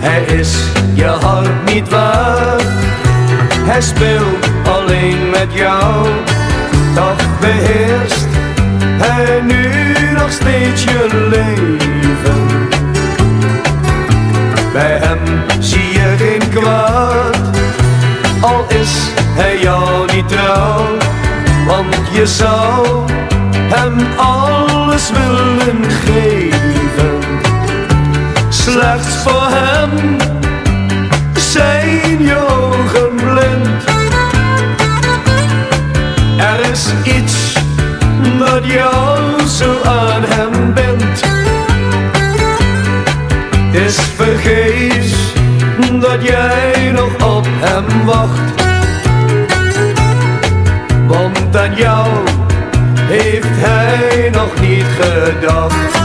Hij is je hart niet waard. Hij speelt alleen met jou. Toch beheerst hij nu nog steeds je leven. Bij hem zie je geen kwaad. Al is hij jou niet trouw. Want je zou hem alles willen geven. Slechts voor zijn je ogen blind. Er is iets dat jou zo aan hem bindt. Is vergeefs dat jij nog op hem wacht. Want aan jou heeft hij nog niet gedacht.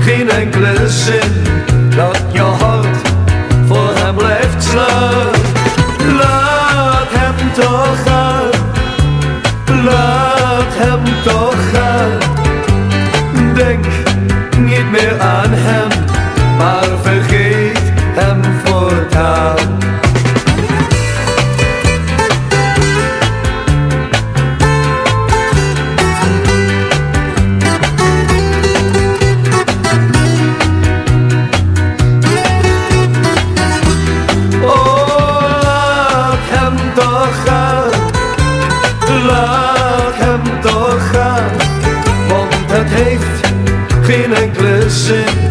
Geen enkele zin dat je hart voor hem blijft slaan. Laat hem toch gaan, laat hem toch gaan. Denk niet meer aan hem, maar geen enkele zin